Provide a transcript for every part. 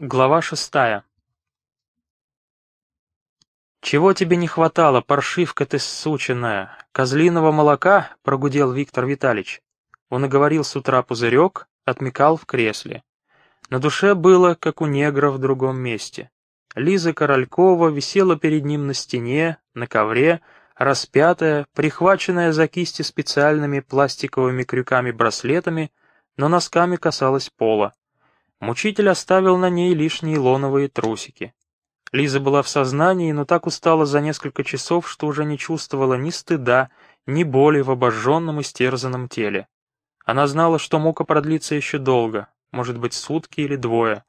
Глава шестая. «Чего тебе не хватало, паршивка ты сученная? Козлиного молока?» — прогудел Виктор Витальевич. Он и говорил с утра пузырек, отмекал в кресле. На душе было, как у негра в другом месте. Лиза Королькова висела перед ним на стене, на ковре, распятая, прихваченная за кисти специальными пластиковыми крюками-браслетами, но носками касалась пола. Мучитель оставил на ней лишние лоновые трусики. Лиза была в сознании, но так устала за несколько часов, что уже не чувствовала ни стыда, ни боли в обожженном и стерзанном теле. Она знала, что мука продлится еще долго, может быть, сутки или двое.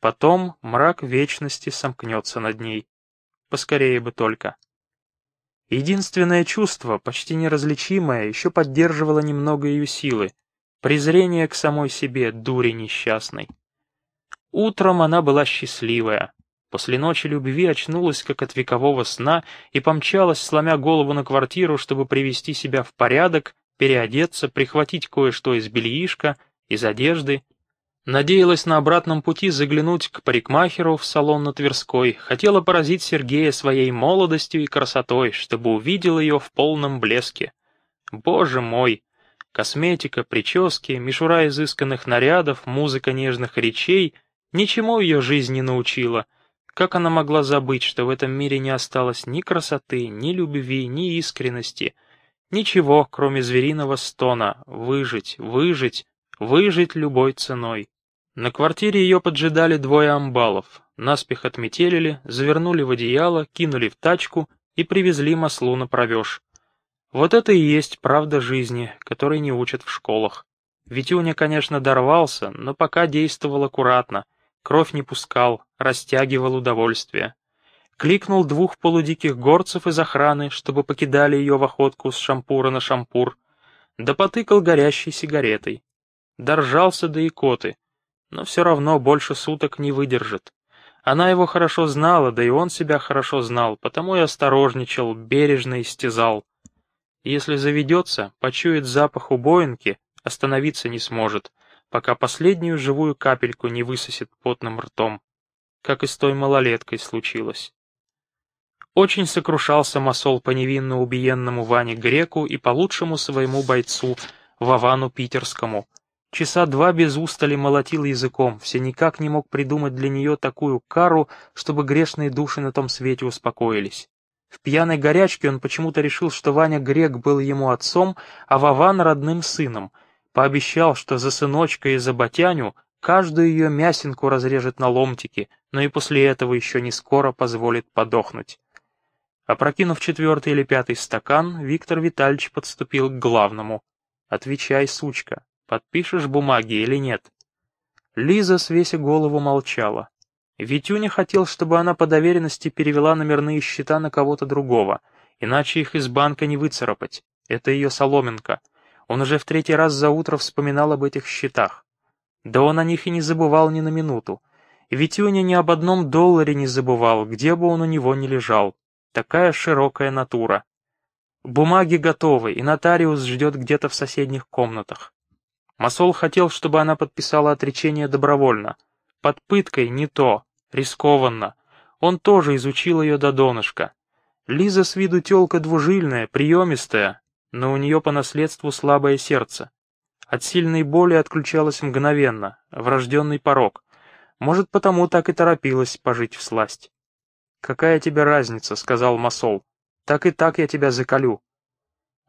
Потом мрак вечности сомкнется над ней. Поскорее бы только. Единственное чувство, почти неразличимое, еще поддерживало немного ее силы. Презрение к самой себе, дури несчастной. Утром она была счастливая. После ночи любви очнулась, как от векового сна, и помчалась, сломя голову на квартиру, чтобы привести себя в порядок, переодеться, прихватить кое-что из бельишка, из одежды. Надеялась на обратном пути заглянуть к парикмахеру в салон на Тверской, хотела поразить Сергея своей молодостью и красотой, чтобы увидел ее в полном блеске. Боже мой! Косметика, прически, мишура изысканных нарядов, музыка нежных речей — Ничему ее жизнь не научила. Как она могла забыть, что в этом мире не осталось ни красоты, ни любви, ни искренности? Ничего, кроме звериного стона. Выжить, выжить, выжить любой ценой. На квартире ее поджидали двое амбалов. Наспех отметелили, завернули в одеяло, кинули в тачку и привезли маслу на провеж. Вот это и есть правда жизни, которой не учат в школах. Витюня, конечно, дорвался, но пока действовал аккуратно — Кровь не пускал, растягивал удовольствие. Кликнул двух полудиких горцев из охраны, чтобы покидали ее в охотку с шампура на шампур, да потыкал горящей сигаретой. Доржался до икоты, но все равно больше суток не выдержит. Она его хорошо знала, да и он себя хорошо знал, потому и осторожничал, бережно истязал. Если заведется, почует запах убоинки, остановиться не сможет, пока последнюю живую капельку не высосет потным ртом, как и с той малолеткой случилось. Очень сокрушался Масол по невинно убиенному Ване Греку и по лучшему своему бойцу, Вовану Питерскому. Часа два без устали молотил языком, все никак не мог придумать для нее такую кару, чтобы грешные души на том свете успокоились. В пьяной горячке он почему-то решил, что Ваня Грек был ему отцом, а Вован — родным сыном — Пообещал, что за сыночка и за батяню каждую ее мясинку разрежет на ломтики, но и после этого еще не скоро позволит подохнуть. Опрокинув четвертый или пятый стакан, Виктор Витальевич подступил к главному. «Отвечай, сучка, подпишешь бумаги или нет?» Лиза, свеся голову, молчала. Витюня хотел, чтобы она по доверенности перевела номерные счета на кого-то другого, иначе их из банка не выцарапать. Это ее соломинка. Он уже в третий раз за утро вспоминал об этих счетах. Да он о них и не забывал ни на минуту. Витюня ни об одном долларе не забывал, где бы он у него ни лежал. Такая широкая натура. Бумаги готовы, и нотариус ждет где-то в соседних комнатах. Масол хотел, чтобы она подписала отречение добровольно. Под пыткой не то, рискованно. Он тоже изучил ее до донышка. Лиза с виду тёлка двужильная, приемистая, но у нее по наследству слабое сердце. От сильной боли отключалась мгновенно, врожденный порог. Может, потому так и торопилась пожить в сласть. «Какая тебе разница?» — сказал Масол. «Так и так я тебя закалю».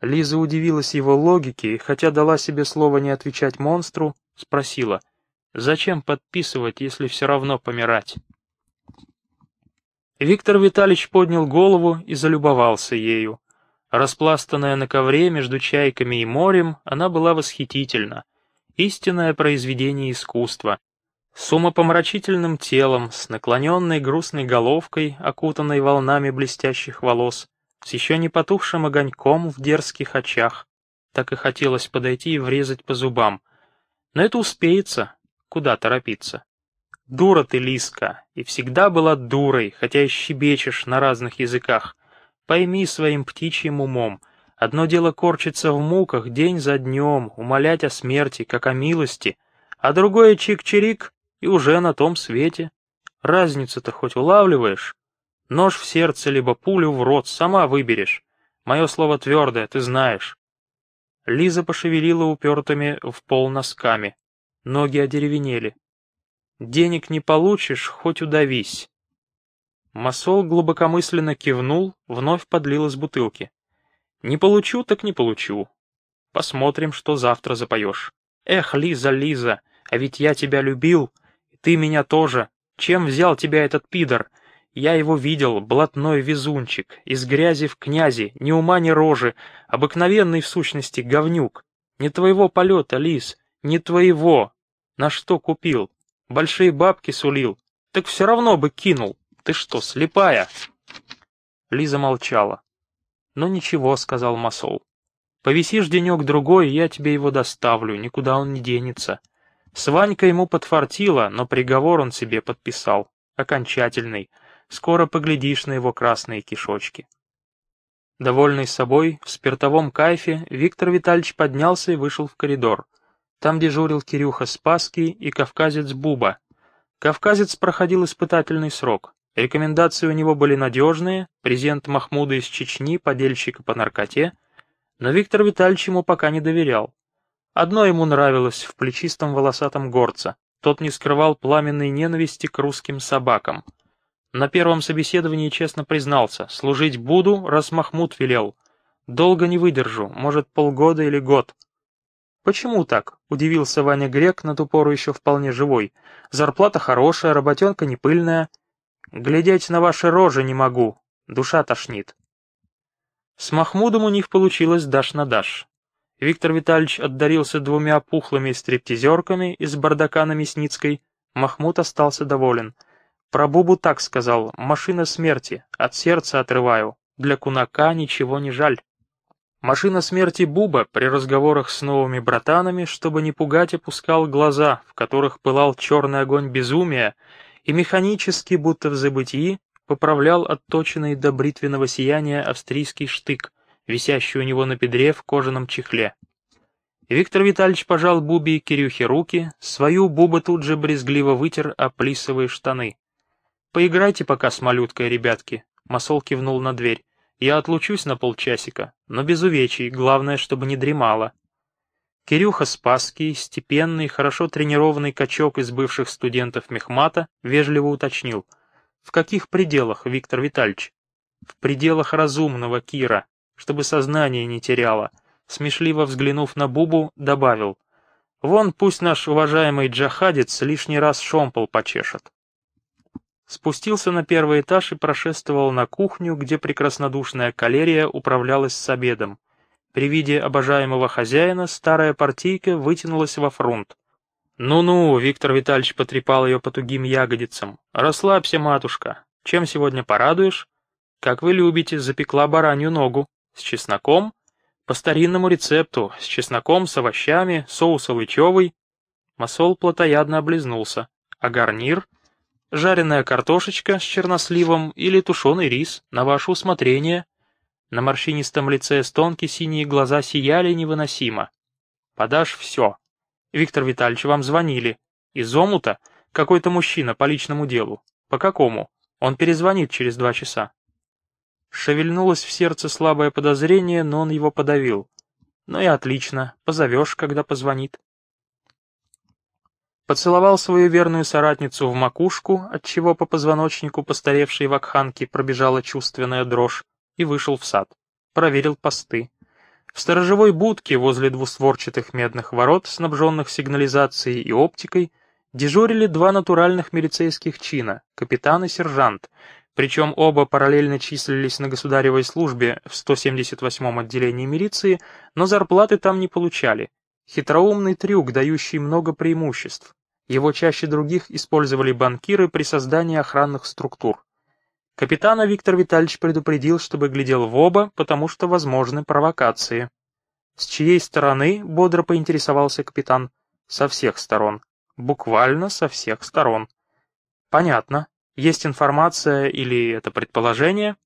Лиза удивилась его логике и, хотя дала себе слово не отвечать монстру, спросила, «Зачем подписывать, если все равно помирать?» Виктор Витальевич поднял голову и залюбовался ею. Распластанная на ковре между чайками и морем, она была восхитительна. Истинное произведение искусства. С умопомрачительным телом, с наклоненной грустной головкой, окутанной волнами блестящих волос, с еще не потухшим огоньком в дерзких очах. Так и хотелось подойти и врезать по зубам. Но это успеется. Куда торопиться? Дура ты, Лиска, и всегда была дурой, хотя и щебечешь на разных языках. Пойми своим птичьим умом, одно дело корчиться в муках день за днем, умолять о смерти, как о милости, а другое чик-чирик, и уже на том свете. Разницу-то хоть улавливаешь? Нож в сердце, либо пулю в рот, сама выберешь. Мое слово твердое, ты знаешь. Лиза пошевелила упертыми в пол носками. Ноги одеревенели. Денег не получишь, хоть удавись. Масол глубокомысленно кивнул, вновь подлил из бутылки. Не получу, так не получу. Посмотрим, что завтра запоешь. Эх, Лиза, Лиза, а ведь я тебя любил, и ты меня тоже. Чем взял тебя этот пидор? Я его видел, блатной везунчик, из грязи в князи, ни ума ни рожи, обыкновенный в сущности говнюк. Не твоего полета, Лиз, не твоего. На что купил? Большие бабки сулил. Так все равно бы кинул. Ты что, слепая?» Лиза молчала. «Ну ничего», — сказал Масол. «Повисишь денек-другой, я тебе его доставлю, никуда он не денется». С Ванькой ему подфартило, но приговор он себе подписал. Окончательный. Скоро поглядишь на его красные кишочки. Довольный собой, в спиртовом кайфе, Виктор Витальевич поднялся и вышел в коридор. Там дежурил Кирюха Спасский и кавказец Буба. Кавказец проходил испытательный срок. Рекомендации у него были надежные, презент Махмуда из Чечни, подельщика по наркоте, но Виктор Витальевич ему пока не доверял. Одно ему нравилось в плечистом волосатом горце, тот не скрывал пламенной ненависти к русским собакам. На первом собеседовании честно признался, служить буду, раз Махмуд велел. Долго не выдержу, может полгода или год. «Почему так?» — удивился Ваня Грек, на ту пору еще вполне живой. «Зарплата хорошая, работенка не пыльная». Глядеть на ваши рожи не могу, душа тошнит. С Махмудом у них получилось дашь на дашь. Виктор Витальевич отдарился двумя пухлыми стриптизерками из бардака на Мясницкой. Махмуд остался доволен. Про Бубу так сказал, машина смерти, от сердца отрываю, для кунака ничего не жаль. Машина смерти Буба при разговорах с новыми братанами, чтобы не пугать, опускал глаза, в которых пылал черный огонь безумия, и механически, будто в забытии, поправлял отточенный до бритвенного сияния австрийский штык, висящий у него на бедре в кожаном чехле. Виктор Витальевич пожал Бубе и Кирюхе руки, свою Буба тут же брезгливо вытер о штаны. «Поиграйте пока с малюткой, ребятки», — Масол кивнул на дверь. «Я отлучусь на полчасика, но без увечий, главное, чтобы не дремала». Кирюха Спасский, степенный, хорошо тренированный качок из бывших студентов мехмата, вежливо уточнил. «В каких пределах, Виктор Витальевич?» «В пределах разумного, Кира, чтобы сознание не теряло», смешливо взглянув на Бубу, добавил. «Вон пусть наш уважаемый джахадец лишний раз шомпол почешет». Спустился на первый этаж и прошествовал на кухню, где прекраснодушная калерия управлялась с обедом. При виде обожаемого хозяина старая партийка вытянулась во фронт. «Ну-ну», — Виктор Витальевич потрепал ее по тугим ягодицам. «Расслабься, матушка. Чем сегодня порадуешь?» «Как вы любите, запекла баранью ногу. С чесноком?» «По старинному рецепту, с чесноком, с овощами, соус алычевый». Масол плотоядно облизнулся. «А гарнир?» «Жареная картошечка с черносливом или тушеный рис, на ваше усмотрение». На морщинистом лице стонки синие глаза сияли невыносимо. «Подашь все. Виктор Витальевич, вам звонили. Из омута? Какой-то мужчина по личному делу. По какому? Он перезвонит через два часа». Шевельнулось в сердце слабое подозрение, но он его подавил. «Ну и отлично. Позовешь, когда позвонит». Поцеловал свою верную соратницу в макушку, отчего по позвоночнику постаревшей вакханки пробежала чувственная дрожь, и вышел в сад. Проверил посты. В сторожевой будке возле двустворчатых медных ворот, снабженных сигнализацией и оптикой, дежурили два натуральных милицейских чина, капитан и сержант, причем оба параллельно числились на государевой службе в 178-м отделении милиции, но зарплаты там не получали. Хитроумный трюк, дающий много преимуществ. Его чаще других использовали банкиры при создании охранных структур. Капитана Виктор Витальевич предупредил, чтобы глядел в оба, потому что возможны провокации. С чьей стороны, бодро поинтересовался капитан, со всех сторон. Буквально со всех сторон. Понятно. Есть информация или это предположение?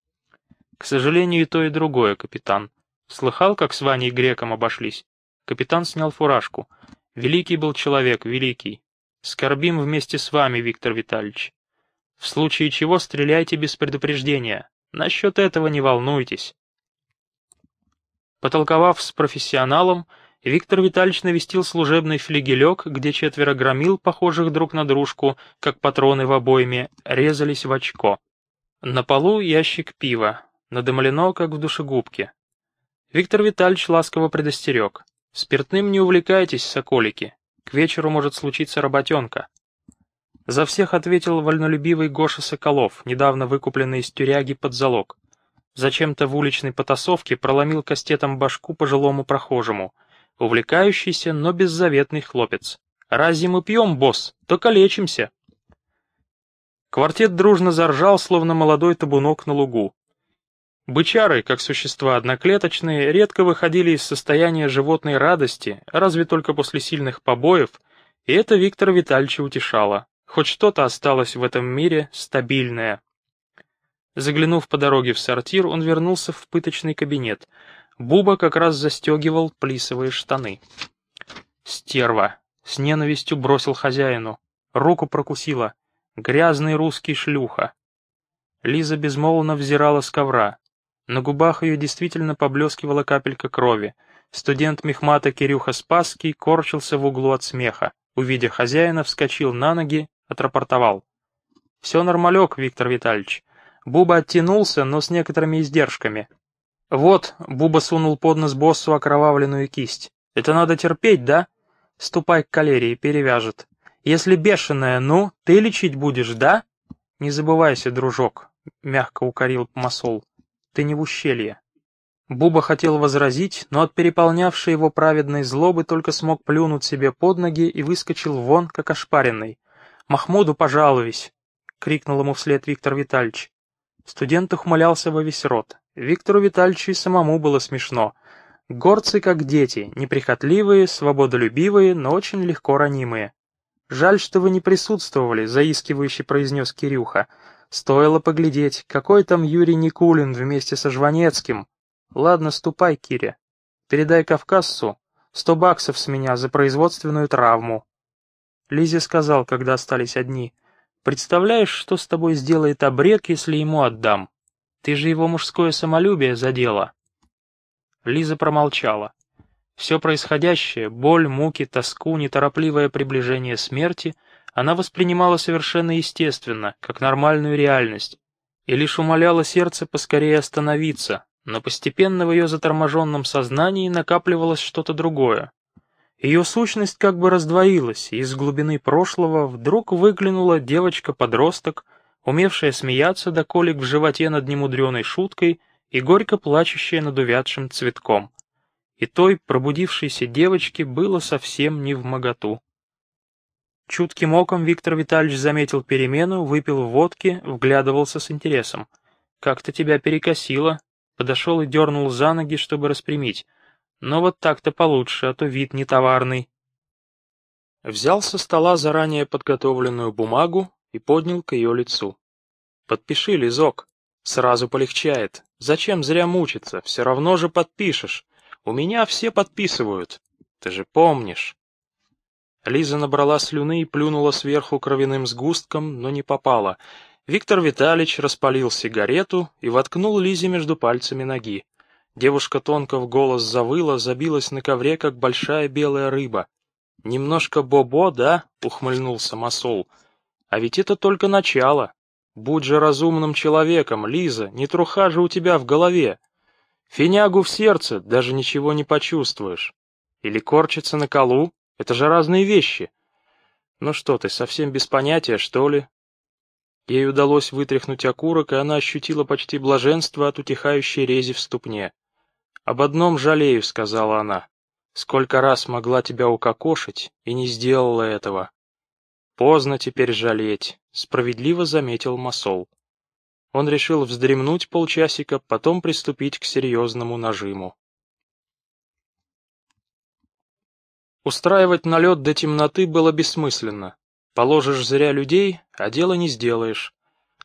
К сожалению, и то, и другое, капитан. Слыхал, как с Ваней Греком обошлись? Капитан снял фуражку. Великий был человек, великий. Скорбим вместе с вами, Виктор Витальевич. В случае чего стреляйте без предупреждения. Насчет этого не волнуйтесь. Потолковав с профессионалом, Виктор Витальевич навестил служебный флигелек, где четверо громил, похожих друг на дружку, как патроны в обойме, резались в очко. На полу ящик пива, надымлено, как в душегубке. Виктор Витальевич ласково предостерег. «Спиртным не увлекайтесь, соколики. К вечеру может случиться работенка». За всех ответил вольнолюбивый Гоша Соколов, недавно выкупленный из тюряги под залог. Зачем-то в уличной потасовке проломил кастетом башку пожилому прохожему — увлекающийся, но беззаветный хлопец. «Разве мы пьем, босс? То калечимся!» Квартет дружно заржал, словно молодой табунок на лугу. Бычары, как существа одноклеточные, редко выходили из состояния животной радости, разве только после сильных побоев, и это Виктора Витальевича утешало. Хоть что-то осталось в этом мире стабильное. Заглянув по дороге в сортир, он вернулся в пыточный кабинет — Буба как раз застегивал плисовые штаны. Стерва. С ненавистью бросил хозяину. Руку прокусила. Грязный русский шлюха. Лиза безмолвно взирала с ковра. На губах ее действительно поблескивала капелька крови. Студент мехмата Кирюха Спасский корчился в углу от смеха. Увидя хозяина, вскочил на ноги, отрапортовал. «Все нормалек, Виктор Витальевич. Буба оттянулся, но с некоторыми издержками. «Вот», — Буба сунул под нос боссу окровавленную кисть. «Это надо терпеть, да? Ступай к калерии, перевяжет. Если бешеная, ну, ты лечить будешь, да?» «Не забывайся, дружок», — мягко укорил Масол. «Ты не в ущелье». Буба хотел возразить, но от переполнявшей его праведной злобы только смог плюнуть себе под ноги и выскочил вон, как ошпаренный. «Махмуду пожалуюсь!» — крикнул ему вслед Виктор Витальевич. Студент ухмылялся во весь рот. Виктору Витальевичу и самому было смешно. Горцы как дети, неприхотливые, свободолюбивые, но очень легко ранимые. «Жаль, что вы не присутствовали», — заискивающе произнес Кирюха. «Стоило поглядеть, какой там Юрий Никулин вместе со Жванецким. Ладно, ступай, Киря. Передай Кавказцу сто баксов с меня за производственную травму». Лизе сказал, когда остались одни. «Представляешь, что с тобой сделает обрек, если ему отдам?» Ты же его мужское самолюбие задела». Лиза промолчала. Все происходящее, боль, муки, тоску, неторопливое приближение смерти она воспринимала совершенно естественно, как нормальную реальность, и лишь умоляла сердце поскорее остановиться, но постепенно в ее заторможенном сознании накапливалось что-то другое. Ее сущность как бы раздвоилась, и из глубины прошлого вдруг выглянула девочка-подросток, умевшая смеяться до колик в животе над немудреной шуткой и горько плачущая над увядшим цветком. И той пробудившейся девочке было совсем не в моготу. Чутким оком Виктор Витальевич заметил перемену, выпил водки, вглядывался с интересом. «Как-то тебя перекосило», подошел и дернул за ноги, чтобы распрямить. «Но вот так-то получше, а то вид не товарный». Взял со стола заранее подготовленную бумагу, и поднял к ее лицу. «Подпиши, Лизок. Сразу полегчает. Зачем зря мучиться? Все равно же подпишешь. У меня все подписывают. Ты же помнишь». Лиза набрала слюны и плюнула сверху кровяным сгустком, но не попала. Виктор Витальевич распалил сигарету и воткнул Лизе между пальцами ноги. Девушка тонко в голос завыла, забилась на ковре, как большая белая рыба. «Немножко бобо, да?» — ухмыльнулся Масол. А ведь это только начало. Будь же разумным человеком, Лиза, не труха же у тебя в голове. Финягу в сердце, даже ничего не почувствуешь. Или корчиться на колу, это же разные вещи. Ну что ты, совсем без понятия, что ли? Ей удалось вытряхнуть окурок, и она ощутила почти блаженство от утихающей рези в ступне. «Об одном жалею», — сказала она. «Сколько раз могла тебя укокошить, и не сделала этого. «Поздно теперь жалеть», — справедливо заметил Масол. Он решил вздремнуть полчасика, потом приступить к серьезному нажиму. Устраивать налет до темноты было бессмысленно. Положишь зря людей, а дело не сделаешь.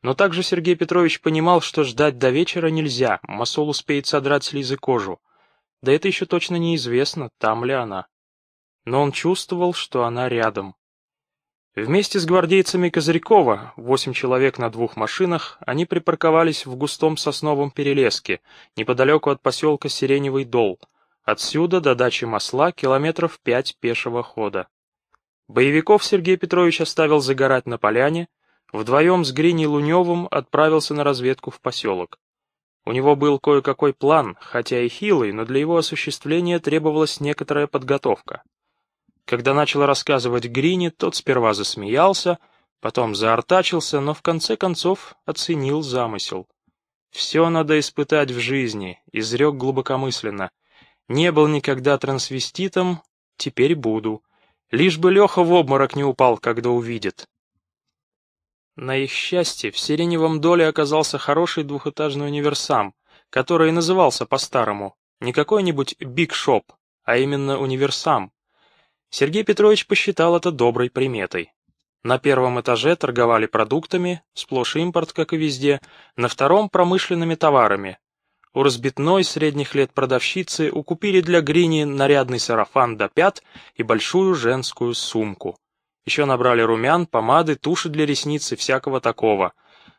Но также Сергей Петрович понимал, что ждать до вечера нельзя, Масол успеет содрать с Лизы кожу. Да это еще точно неизвестно, там ли она. Но он чувствовал, что она рядом. Вместе с гвардейцами Козырькова, восемь человек на двух машинах, они припарковались в густом сосновом перелеске, неподалеку от поселка Сиреневый Дол. Отсюда до дачи масла километров пять пешего хода. Боевиков Сергей Петрович оставил загорать на поляне, вдвоем с Гриней Луневым отправился на разведку в поселок. У него был кое-какой план, хотя и хилый, но для его осуществления требовалась некоторая подготовка. Когда начал рассказывать Грине, тот сперва засмеялся, потом заортачился, но в конце концов оценил замысел. «Все надо испытать в жизни», — изрек глубокомысленно. «Не был никогда трансвеститом, теперь буду. Лишь бы Леха в обморок не упал, когда увидит». На их счастье, в Сиреневом доле оказался хороший двухэтажный универсам, который и назывался по-старому, не какой-нибудь биг-шоп, а именно универсам. Сергей Петрович посчитал это доброй приметой. На первом этаже торговали продуктами, сплошь импорт, как и везде, на втором — промышленными товарами. У разбитной средних лет продавщицы укупили для Грини нарядный сарафан до пят и большую женскую сумку. Еще набрали румян, помады, туши для ресниц и всякого такого.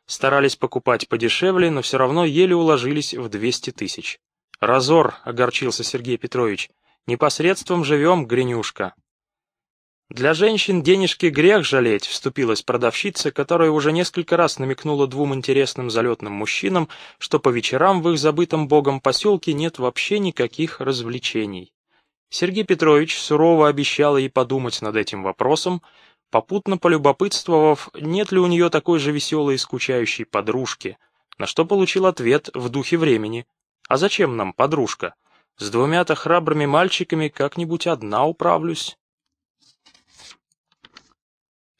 Старались покупать подешевле, но все равно еле уложились в 200 тысяч. «Разор», — огорчился Сергей Петрович, — «непосредством живем, Гринюшка». «Для женщин денежки грех жалеть», — вступилась продавщица, которая уже несколько раз намекнула двум интересным залетным мужчинам, что по вечерам в их забытом богом поселке нет вообще никаких развлечений. Сергей Петрович сурово обещал ей подумать над этим вопросом, попутно полюбопытствовав, нет ли у нее такой же веселой и скучающей подружки, на что получил ответ в духе времени. «А зачем нам подружка? С двумя-то храбрыми мальчиками как-нибудь одна управлюсь».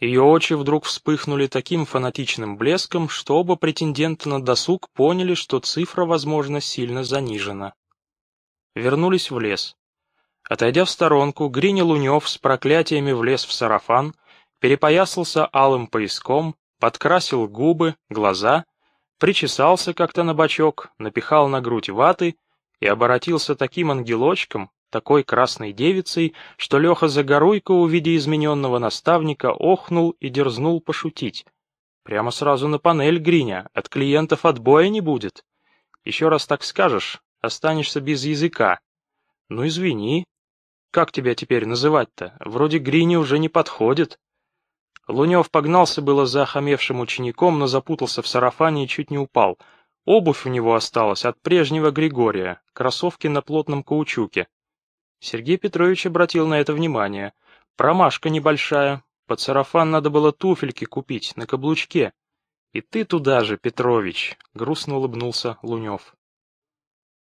Ее очи вдруг вспыхнули таким фанатичным блеском, что оба претендента на досуг поняли, что цифра, возможно, сильно занижена. Вернулись в лес. Отойдя в сторонку, Гриня Лунев с проклятиями влез в сарафан, перепоясался алым пояском, подкрасил губы, глаза, причесался как-то на бочок, напихал на грудь ваты и оборотился таким ангелочком, такой красной девицей, что Леха Загоруйко, увидя измененного наставника, охнул и дерзнул пошутить. Прямо сразу на панель, Гриня, от клиентов отбоя не будет. Еще раз так скажешь, останешься без языка. Ну извини, как тебя теперь называть-то? Вроде Грини уже не подходит. Лунев погнался было за охамевшим учеником, но запутался в сарафане и чуть не упал. Обувь у него осталась от прежнего Григория, кроссовки на плотном каучуке. Сергей Петрович обратил на это внимание. Промашка небольшая. Под сарафан надо было туфельки купить, на каблучке. И ты туда же, Петрович, — грустно улыбнулся Лунев.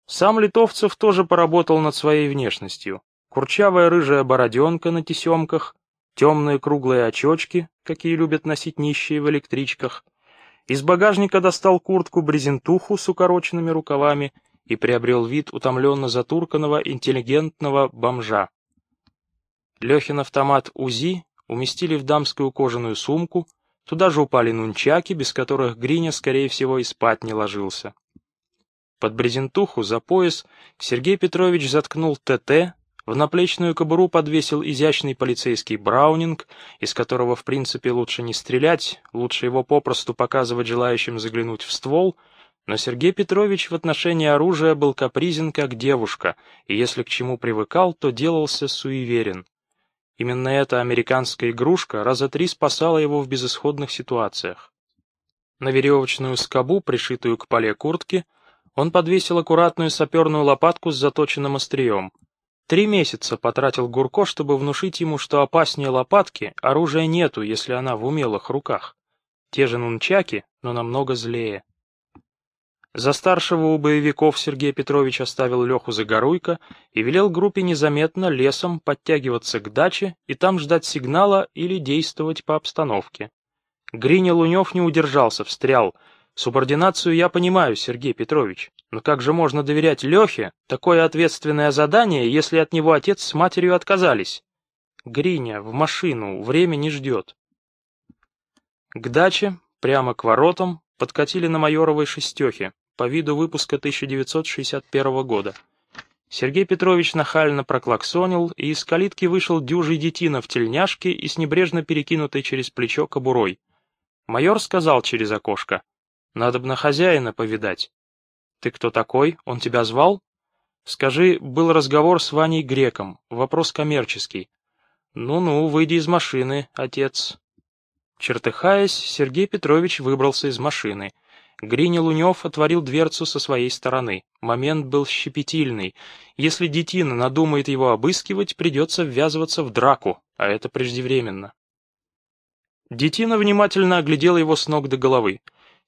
Сам Литовцев тоже поработал над своей внешностью. Курчавая рыжая бороденка на тесемках, темные круглые очечки, какие любят носить нищие в электричках. Из багажника достал куртку-брезентуху с укороченными рукавами и приобрел вид утомленно затурканного интеллигентного бомжа. Лехин автомат УЗИ уместили в дамскую кожаную сумку, туда же упали нунчаки, без которых Гриня, скорее всего, и спать не ложился. Под брезентуху за пояс Сергей Петрович заткнул ТТ, в наплечную кобуру подвесил изящный полицейский браунинг, из которого, в принципе, лучше не стрелять, лучше его попросту показывать желающим заглянуть в ствол, но Сергей Петрович в отношении оружия был капризен как девушка, и если к чему привыкал, то делался суеверен. Именно эта американская игрушка раза три спасала его в безысходных ситуациях. На веревочную скобу, пришитую к поле куртки, он подвесил аккуратную саперную лопатку с заточенным острием — Три месяца потратил Гурко, чтобы внушить ему, что опаснее лопатки оружия нету, если она в умелых руках. Те же нунчаки, но намного злее. За старшего у боевиков Сергей Петрович оставил Леху Загоруйко и велел группе незаметно лесом подтягиваться к даче и там ждать сигнала или действовать по обстановке. Гриня Лунев не удержался, встрял. «Субординацию я понимаю, Сергей Петрович. Но как же можно доверять Лехе такое ответственное задание, если от него отец с матерью отказались? Гриня, в машину, время не ждет. К даче, прямо к воротам, подкатили на Майоровой шестехе, по виду выпуска 1961 года. Сергей Петрович нахально проклаксонил, и из калитки вышел дюжий детина в тельняшке и с небрежно перекинутой через плечо кобурой. Майор сказал через окошко, «Надо бы на хозяина повидать». «Ты кто такой? Он тебя звал?» «Скажи, был разговор с Ваней Греком, вопрос коммерческий». «Ну-ну, выйди из машины, отец». Чертыхаясь, Сергей Петрович выбрался из машины. Гриня Лунев отворил дверцу со своей стороны. Момент был щепетильный. Если детина надумает его обыскивать, придется ввязываться в драку, а это преждевременно. Детина внимательно оглядел его с ног до головы.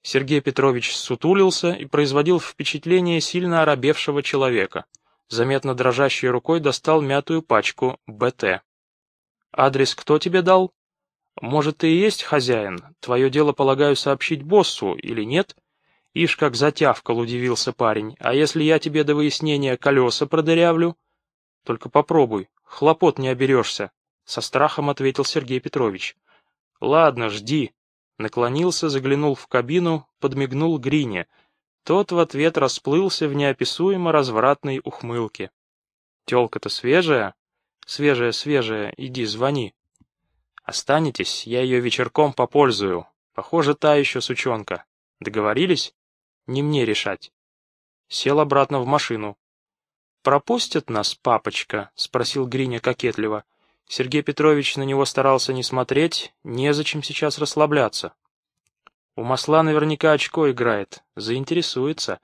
Сергей Петрович сутулился и производил впечатление сильно оробевшего человека. Заметно дрожащей рукой достал мятую пачку БТ. «Адрес кто тебе дал?» «Может, ты и есть хозяин? Твое дело, полагаю, сообщить боссу, или нет?» Ишь, как затявкал, удивился парень. «А если я тебе до выяснения колеса продырявлю?» «Только попробуй, хлопот не оберешься», — со страхом ответил Сергей Петрович. «Ладно, жди». Наклонился, заглянул в кабину, подмигнул Грине. Тот в ответ расплылся в неописуемо развратной ухмылке. «Телка-то свежая?» «Свежая, свежая, иди, звони». Останетесь, я ее вечерком попользую. Похоже, та еще сучонка. Договорились? Не мне решать. Сел обратно в машину. «Пропустят нас, папочка?» — спросил Гриня кокетливо. Сергей Петрович на него старался не смотреть, незачем сейчас расслабляться. У масла наверняка очко играет, заинтересуется.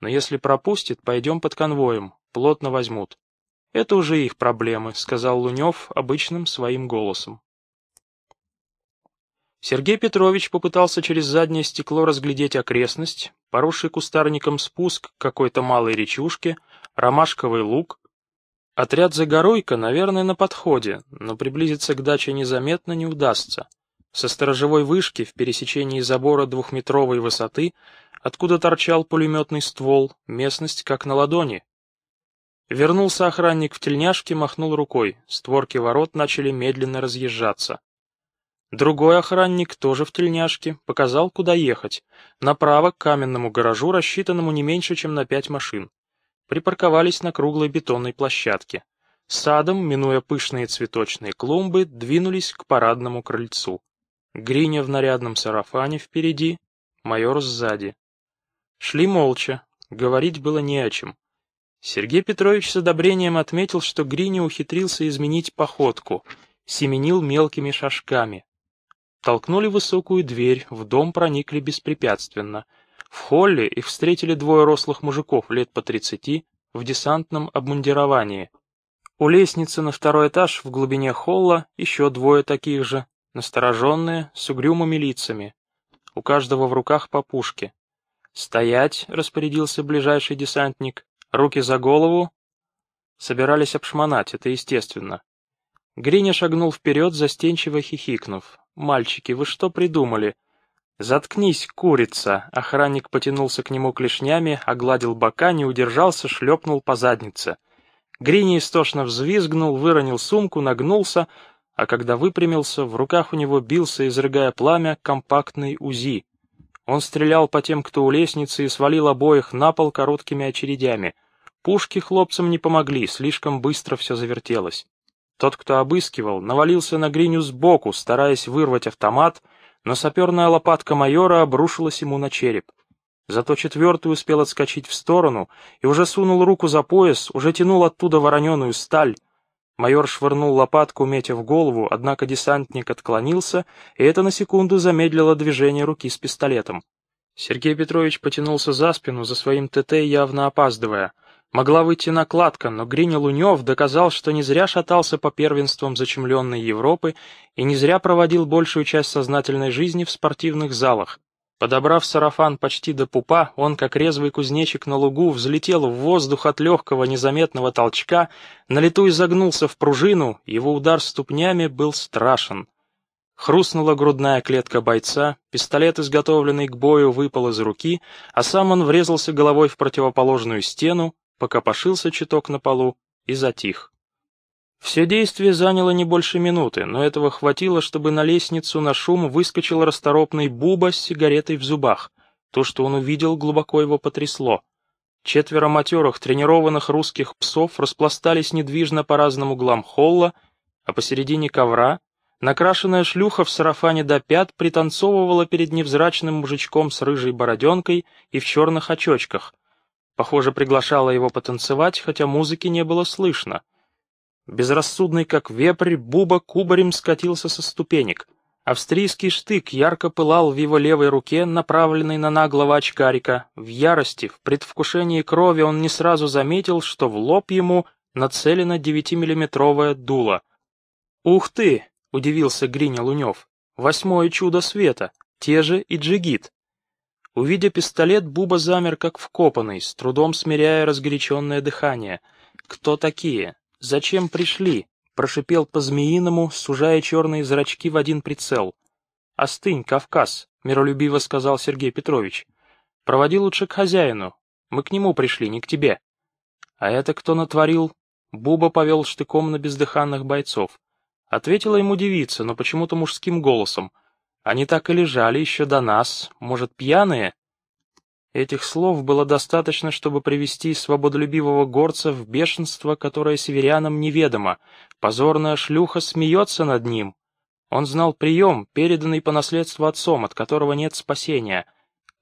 Но если пропустит, пойдем под конвоем, плотно возьмут. Это уже их проблемы, сказал Лунев обычным своим голосом. Сергей Петрович попытался через заднее стекло разглядеть окрестность, поросший кустарником спуск какой-то малой речушке, ромашковый луг. Отряд Загоройка, наверное, на подходе, но приблизиться к даче незаметно не удастся. Со сторожевой вышки в пересечении забора двухметровой высоты, откуда торчал пулеметный ствол, местность как на ладони. Вернулся охранник в тельняшке, махнул рукой, створки ворот начали медленно разъезжаться. Другой охранник, тоже в тельняшке, показал, куда ехать. Направо к каменному гаражу, рассчитанному не меньше, чем на пять машин. Припарковались на круглой бетонной площадке. Садом, минуя пышные цветочные клумбы, двинулись к парадному крыльцу. Гриня в нарядном сарафане впереди, майор сзади. Шли молча, говорить было не о чем. Сергей Петрович с одобрением отметил, что Гриня ухитрился изменить походку, семенил мелкими шажками, Толкнули высокую дверь, в дом проникли беспрепятственно. В холле их встретили двое рослых мужиков лет по тридцати в десантном обмундировании. У лестницы на второй этаж в глубине холла еще двое таких же, настороженные, с угрюмыми лицами. У каждого в руках по пушке. «Стоять!» — распорядился ближайший десантник. «Руки за голову!» Собирались обшмонать, это естественно. Гриня шагнул вперед, застенчиво хихикнув. «Мальчики, вы что придумали?» «Заткнись, курица!» Охранник потянулся к нему клешнями, огладил бока, не удержался, шлепнул по заднице. Грини истошно взвизгнул, выронил сумку, нагнулся, а когда выпрямился, в руках у него бился, изрыгая пламя, компактный УЗИ. Он стрелял по тем, кто у лестницы, и свалил обоих на пол короткими очередями. Пушки хлопцам не помогли, слишком быстро все завертелось. Тот, кто обыскивал, навалился на Гриню сбоку, стараясь вырвать автомат, но саперная лопатка майора обрушилась ему на череп. Зато четвертый успел отскочить в сторону и уже сунул руку за пояс, уже тянул оттуда вороненую сталь. Майор швырнул лопатку, метя в голову, однако десантник отклонился, и это на секунду замедлило движение руки с пистолетом. Сергей Петрович потянулся за спину, за своим ТТ явно опаздывая — Могла выйти накладка, но Гриня Лунев доказал, что не зря шатался по первенствам зачемленной Европы и не зря проводил большую часть сознательной жизни в спортивных залах. Подобрав сарафан почти до пупа, он, как резвый кузнечик на лугу, взлетел в воздух от легкого незаметного толчка, на лету изогнулся в пружину, его удар ступнями был страшен. Хрустнула грудная клетка бойца, пистолет, изготовленный к бою, выпал из руки, а сам он врезался головой в противоположную стену, пока пошился чуток на полу и затих. Все действие заняло не больше минуты, но этого хватило, чтобы на лестницу на шум выскочил расторопный Буба с сигаретой в зубах. То, что он увидел, глубоко его потрясло. Четверо матерых, тренированных русских псов распластались недвижно по разным углам холла, а посередине ковра накрашенная шлюха в сарафане до пят пританцовывала перед невзрачным мужичком с рыжей бороденкой и в черных очочках. Похоже, приглашала его потанцевать, хотя музыки не было слышно. Безрассудный, как вепрь, Буба кубарем скатился со ступенек — Австрийский штык ярко пылал в его левой руке, направленный на наглого очкарика. В ярости, в предвкушении крови он не сразу заметил, что в лоб ему нацелено девятимиллиметровое дуло. «Ух ты!» — удивился Гриня Лунев. «Восьмое чудо света! Те же и джигит!» Увидя пистолет, Буба замер как вкопанный, с трудом смиряя разгоряченное дыхание. «Кто такие? Зачем пришли? прошипел по-змеиному, сужая черные зрачки в один прицел. «Остынь, Кавказ», — миролюбиво сказал Сергей Петрович. «Проводи лучше к хозяину. Мы к нему пришли, не к тебе». «А это кто натворил?» Буба повел штыком на бездыханных бойцов. Ответила ему девица, но почему-то мужским голосом. «Они так и лежали еще до нас. Может, пьяные?» Этих слов было достаточно, чтобы привести свободолюбивого горца в бешенство, которое северянам неведомо. Позорная шлюха смеется над ним. Он знал прием, переданный по наследству отцом, от которого нет спасения.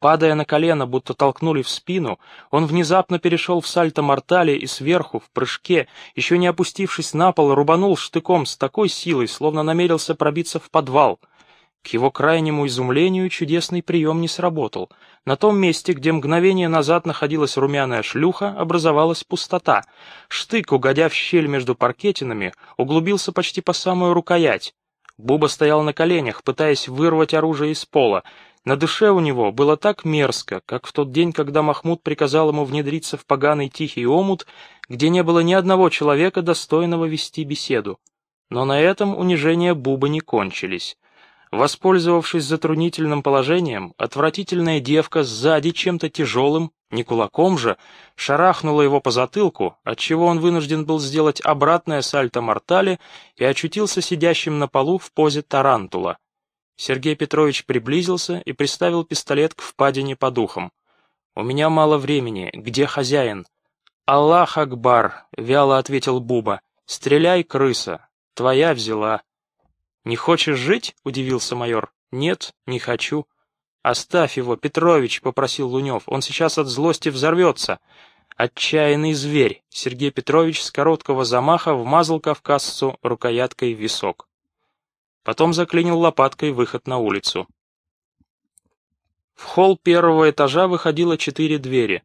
Падая на колено, будто толкнули в спину, он внезапно перешел в сальто-мортале и сверху, в прыжке, еще не опустившись на пол, рубанул штыком с такой силой, словно намерился пробиться в подвал — к его крайнему изумлению чудесный прием не сработал. На том месте, где мгновение назад находилась румяная шлюха, образовалась пустота. Штык, угодя в щель между паркетинами, углубился почти по самую рукоять. Буба стоял на коленях, пытаясь вырвать оружие из пола. На душе у него было так мерзко, как в тот день, когда Махмуд приказал ему внедриться в поганый тихий омут, где не было ни одного человека, достойного вести беседу. Но на этом унижения Буба не кончились. Воспользовавшись затруднительным положением, отвратительная девка сзади чем-то тяжелым, не кулаком же, шарахнула его по затылку, отчего он вынужден был сделать обратное сальто-мортале и очутился сидящим на полу в позе тарантула. Сергей Петрович приблизился и приставил пистолет к впадине по духам. «У меня мало времени. Где хозяин?» «Аллах Акбар!» — вяло ответил Буба. «Стреляй, крыса! Твоя взяла!» «Не хочешь жить?» — удивился майор. «Нет, не хочу». «Оставь его, Петрович», — попросил Лунев. «Он сейчас от злости взорвется». «Отчаянный зверь!» — Сергей Петрович с короткого замаха вмазал кавказцу рукояткой в висок. Потом заклинил лопаткой выход на улицу. В холл первого этажа выходило четыре двери.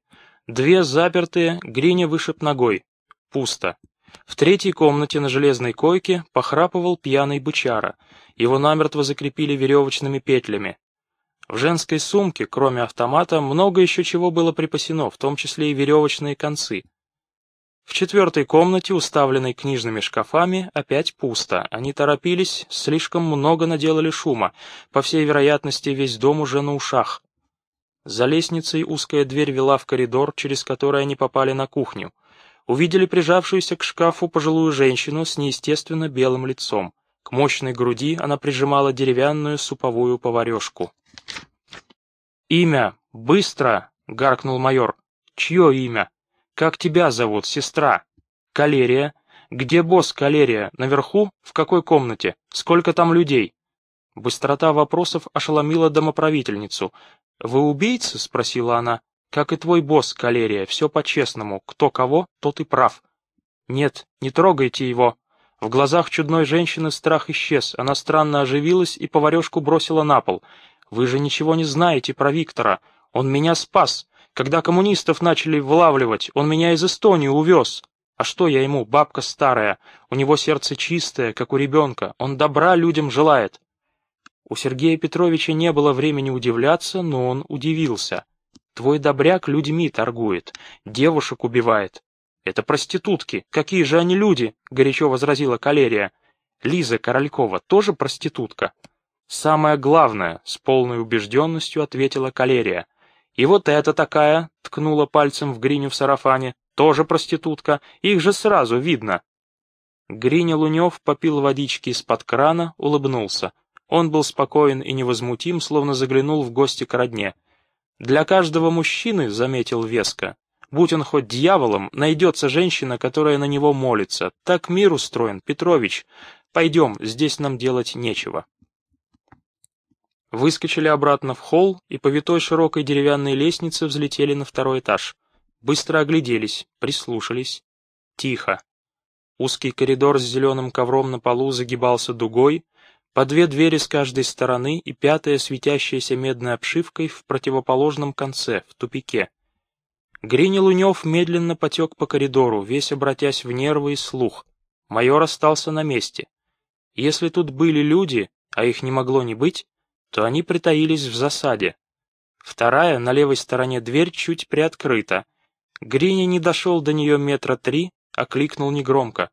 Две запертые, Гриня вышиб ногой. Пусто. В третьей комнате на железной койке похрапывал пьяный бычара. Его намертво закрепили веревочными петлями. В женской сумке, кроме автомата, много еще чего было припасено, в том числе и веревочные концы. В четвертой комнате, уставленной книжными шкафами, опять пусто. Они торопились, слишком много наделали шума. По всей вероятности, весь дом уже на ушах. За лестницей узкая дверь вела в коридор, через который они попали на кухню увидели прижавшуюся к шкафу пожилую женщину с неестественно белым лицом. К мощной груди она прижимала деревянную суповую поварешку. «Имя! Быстро!» — гаркнул майор. «Чье имя? Как тебя зовут, сестра?» «Калерия. Где босс Калерия? Наверху? В какой комнате? Сколько там людей?» Быстрота вопросов ошеломила домоправительницу. «Вы убийцы?» — спросила она. Как и твой босс, Калерия, все по-честному. Кто кого, тот и прав. Нет, не трогайте его. В глазах чудной женщины страх исчез. Она странно оживилась и поварешку бросила на пол. Вы же ничего не знаете про Виктора. Он меня спас. Когда коммунистов начали вылавливать, он меня из Эстонии увез. А что я ему, бабка старая? У него сердце чистое, как у ребенка. Он добра людям желает. У Сергея Петровича не было времени удивляться, но он удивился. Твой добряк людьми торгует, девушек убивает. Это проститутки. Какие же они люди? Горячо возразила Калерия. Лиза Королькова тоже проститутка. Самое главное, с полной убежденностью ответила Калерия. И вот эта такая, ткнула пальцем в Гриню в сарафане, тоже проститутка, их же сразу видно. Гриня Лунев попил водички из-под крана, улыбнулся. Он был спокоен и невозмутим, словно заглянул в гости к родне. Для каждого мужчины, заметил Веско, Будь он хоть дьяволом, найдется женщина, которая на него молится. Так мир устроен, Петрович. Пойдем, здесь нам делать нечего. Выскочили обратно в холл и по витой широкой деревянной лестнице взлетели на второй этаж. Быстро огляделись, прислушались. Тихо. Узкий коридор с зеленым ковром на полу загибался дугой, по две двери с каждой стороны и пятая светящаяся медной обшивкой в противоположном конце, в тупике. Грини Лунев медленно потек по коридору, весь обратясь в нервы и слух. Майор остался на месте. Если тут были люди, а их не могло не быть, то они притаились в засаде. Вторая, на левой стороне дверь, чуть приоткрыта. Грини не дошел до нее метра три, а кликнул негромко.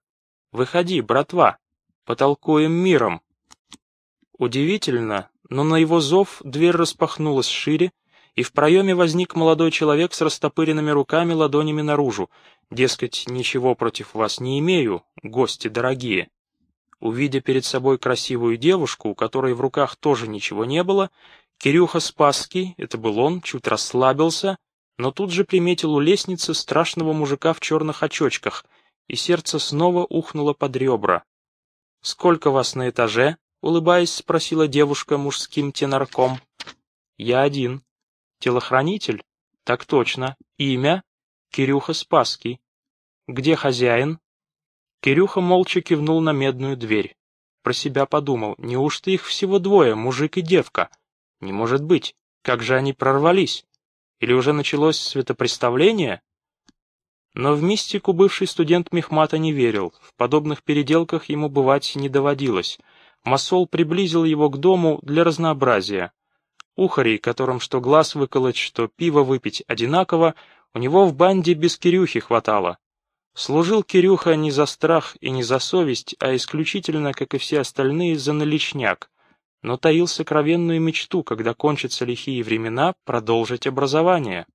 «Выходи, братва, потолкуем миром». Удивительно, но на его зов дверь распахнулась шире, и в проеме возник молодой человек с растопыренными руками ладонями наружу. Дескать, ничего против вас не имею, гости дорогие. Увидя перед собой красивую девушку, у которой в руках тоже ничего не было, Кирюха Спасский, это был он, чуть расслабился, но тут же приметил у лестницы страшного мужика в черных очочках, и сердце снова ухнуло под ребра. «Сколько вас на этаже?» — улыбаясь, спросила девушка мужским тенорком. «Я один». «Телохранитель?» «Так точно. Имя?» «Кирюха Спасский». «Где хозяин?» Кирюха молча кивнул на медную дверь. Про себя подумал, неужто их всего двое, мужик и девка? Не может быть, как же они прорвались? Или уже началось светопреставление? Но в мистику бывший студент Мехмата не верил, в подобных переделках ему бывать не доводилось — Масол приблизил его к дому для разнообразия. Ухарей, которым что глаз выколоть, что пиво выпить одинаково, у него в банде без Кирюхи хватало. Служил Кирюха не за страх и не за совесть, а исключительно, как и все остальные, за наличняк, но таил сокровенную мечту, когда кончатся лихие времена, продолжить образование.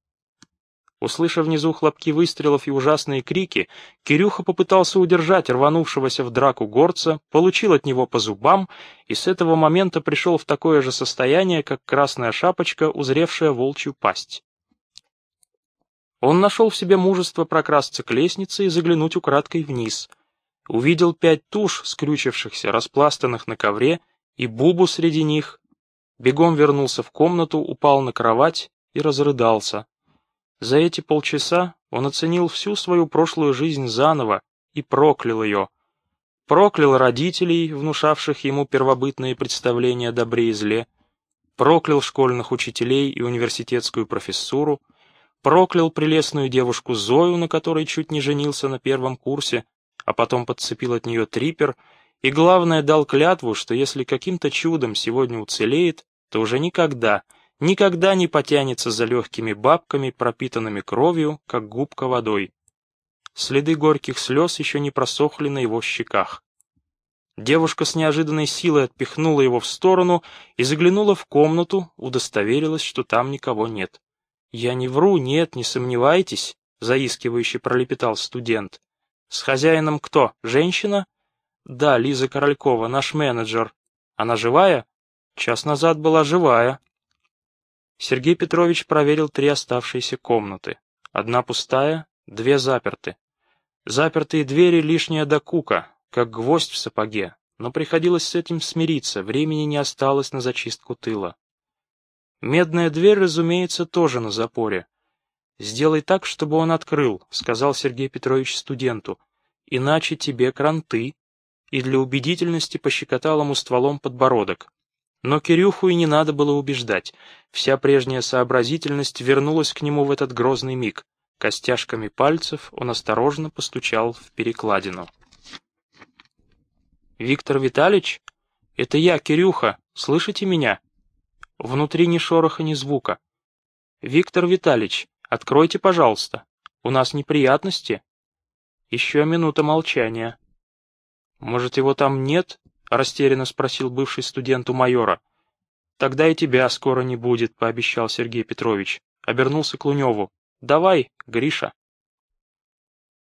Услышав внизу хлопки выстрелов и ужасные крики, Кирюха попытался удержать рванувшегося в драку горца, получил от него по зубам и с этого момента пришел в такое же состояние, как красная шапочка, узревшая волчью пасть. Он нашел в себе мужество прокрасться к лестнице и заглянуть украдкой вниз. Увидел пять туш, скрючившихся, распластанных на ковре, и Бубу среди них. Бегом вернулся в комнату, упал на кровать и разрыдался. За эти полчаса он оценил всю свою прошлую жизнь заново и проклял ее. Проклял родителей, внушавших ему первобытные представления о добре и зле, проклял школьных учителей и университетскую профессуру, проклял прелестную девушку Зою, на которой чуть не женился на первом курсе, а потом подцепил от нее трипер, и, главное, дал клятву, что если каким-то чудом сегодня уцелеет, то уже никогда — никогда не потянется за легкими бабками, пропитанными кровью, как губка водой. Следы горьких слез еще не просохли на его щеках. Девушка с неожиданной силой отпихнула его в сторону и заглянула в комнату, удостоверилась, что там никого нет. «Я не вру, нет, не сомневайтесь», — заискивающе пролепетал студент. «С хозяином кто? Женщина?» «Да, Лиза Королькова, наш менеджер. Она живая?» «Час назад была живая», Сергей Петрович проверил три оставшиеся комнаты. Одна пустая, две заперты. Запертые двери лишняя докука, как гвоздь в сапоге, но приходилось с этим смириться, времени не осталось на зачистку тыла. Медная дверь, разумеется, тоже на запоре. «Сделай так, чтобы он открыл», — сказал Сергей Петрович студенту, «иначе тебе кранты». И для убедительности пощекотал ему стволом подбородок. Но Кирюху и не надо было убеждать. Вся прежняя сообразительность вернулась к нему в этот грозный миг. Костяшками пальцев он осторожно постучал в перекладину. «Виктор Витальевич? Это я, Кирюха. Слышите меня?» Внутри ни шороха, ни звука. «Виктор Витальевич, откройте, пожалуйста. У нас неприятности?» Еще минута молчания. «Может, его там нет?» — растерянно спросил бывший студент у майора. «Тогда и тебя скоро не будет», — пообещал Сергей Петрович. Обернулся к Луневу. «Давай, Гриша».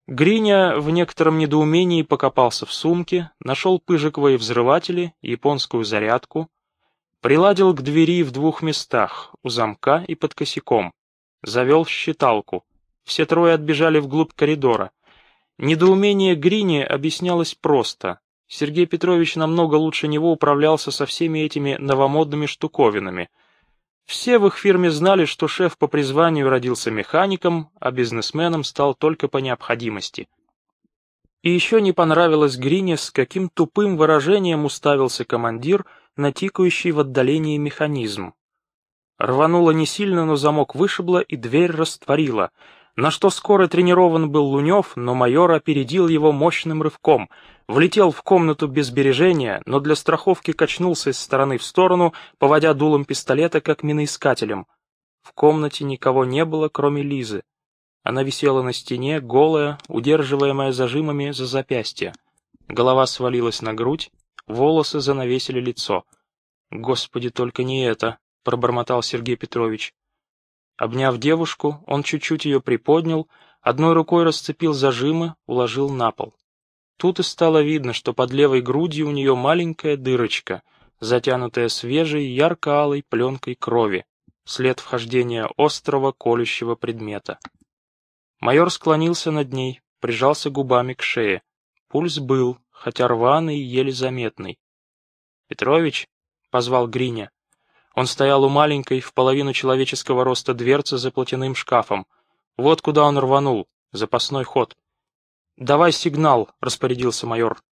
Гриня в некотором недоумении покопался в сумке, нашел пыжиковые взрыватели, японскую зарядку, приладил к двери в двух местах, у замка и под косяком, завел считалку. Все трое отбежали вглубь коридора. Недоумение Грини объяснялось просто. Сергей Петрович намного лучше него управлялся со всеми этими новомодными штуковинами. Все в их фирме знали, что шеф по призванию родился механиком, а бизнесменом стал только по необходимости. И еще не понравилось Грине, с каким тупым выражением уставился командир на тикающий в отдалении механизм. Рвануло не сильно, но замок вышибло, и дверь растворила — на что скоро тренирован был Лунев, но майор опередил его мощным рывком, влетел в комнату без бережения, но для страховки качнулся из стороны в сторону, поводя дулом пистолета как миноискателем. В комнате никого не было, кроме Лизы. Она висела на стене, голая, удерживаемая зажимами за запястье. Голова свалилась на грудь, волосы занавесили лицо. «Господи, только не это!» — пробормотал Сергей Петрович. Обняв девушку, он чуть-чуть ее приподнял, одной рукой расцепил зажимы, уложил на пол. Тут и стало видно, что под левой грудью у нее маленькая дырочка, затянутая свежей, ярко-алой пленкой крови, след вхождения острого колющего предмета. Майор склонился над ней, прижался губами к шее. Пульс был, хотя рваный еле заметный. «Петрович?» — позвал Гриня. Он стоял у маленькой, в половину человеческого роста дверцы за платяным шкафом. Вот куда он рванул. Запасной ход. «Давай сигнал», — распорядился майор.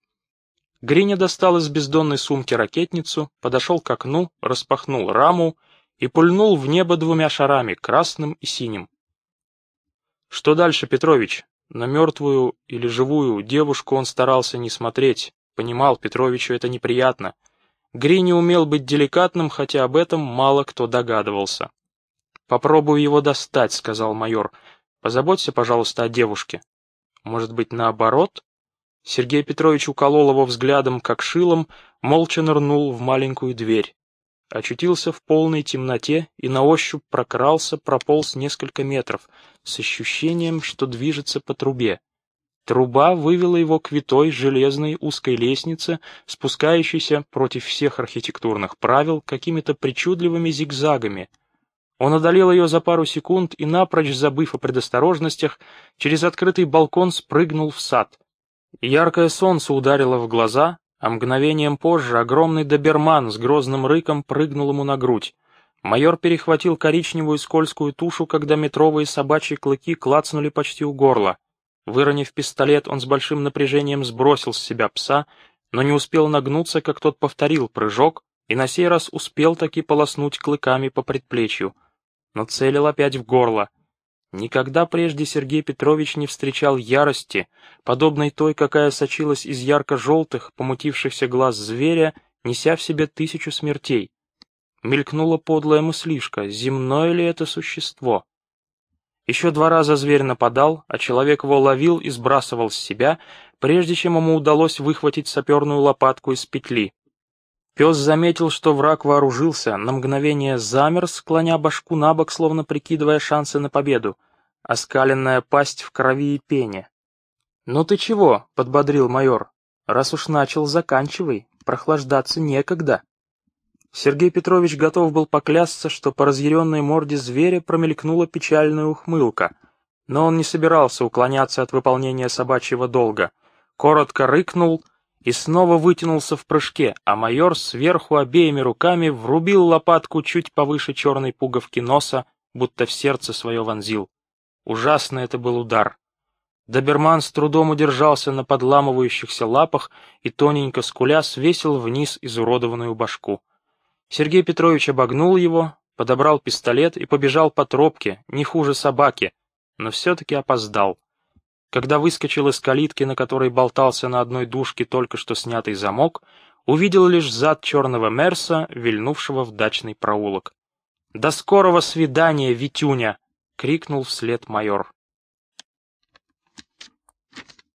Гриня достал из бездонной сумки ракетницу, подошел к окну, распахнул раму и пульнул в небо двумя шарами, красным и синим. «Что дальше, Петрович?» На мертвую или живую девушку он старался не смотреть. Понимал, Петровичу это неприятно. Гри не умел быть деликатным, хотя об этом мало кто догадывался. «Попробую его достать», — сказал майор. «Позаботься, пожалуйста, о девушке». «Может быть, наоборот?» Сергей Петрович уколол его взглядом, как шилом, молча нырнул в маленькую дверь. Очутился в полной темноте и на ощупь прокрался, прополз несколько метров, с ощущением, что движется по трубе. Труба вывела его к витой железной узкой лестнице, спускающейся против всех архитектурных правил какими-то причудливыми зигзагами. Он одолел ее за пару секунд и, напрочь забыв о предосторожностях, через открытый балкон спрыгнул в сад. Яркое солнце ударило в глаза, а мгновением позже огромный доберман с грозным рыком прыгнул ему на грудь. Майор перехватил коричневую скользкую тушу, когда метровые собачьи клыки клацнули почти у горла. Выронив пистолет, он с большим напряжением сбросил с себя пса, но не успел нагнуться, как тот повторил прыжок, и на сей раз успел таки полоснуть клыками по предплечью, но целил опять в горло. Никогда прежде Сергей Петрович не встречал ярости, подобной той, какая сочилась из ярко-желтых, помутившихся глаз зверя, неся в себе тысячу смертей. Мелькнула подлая мыслишка, земное ли это существо? Еще два раза зверь нападал, а человек его ловил и сбрасывал с себя, прежде чем ему удалось выхватить саперную лопатку из петли. Пес заметил, что враг вооружился, на мгновение замер, склоня башку на бок, словно прикидывая шансы на победу. Оскаленная пасть в крови и пене. «Ну ты чего?» — подбодрил майор. «Раз уж начал, заканчивай, прохлаждаться некогда». Сергей Петрович готов был поклясться, что по разъяренной морде зверя промелькнула печальная ухмылка. Но он не собирался уклоняться от выполнения собачьего долга. Коротко рыкнул и снова вытянулся в прыжке, а майор сверху обеими руками врубил лопатку чуть повыше черной пуговки носа, будто в сердце свое вонзил. Ужасный это был удар. Доберман с трудом удержался на подламывающихся лапах и, тоненько скуля, свесил вниз изуродованную башку. Сергей Петрович обогнул его, подобрал пистолет и побежал по тропке, не хуже собаки, но все-таки опоздал. Когда выскочил из калитки, на которой болтался на одной дужке только что снятый замок, увидел лишь зад черного Мерса, вильнувшего в дачный проулок. «До скорого свидания, Витюня!» — крикнул вслед майор.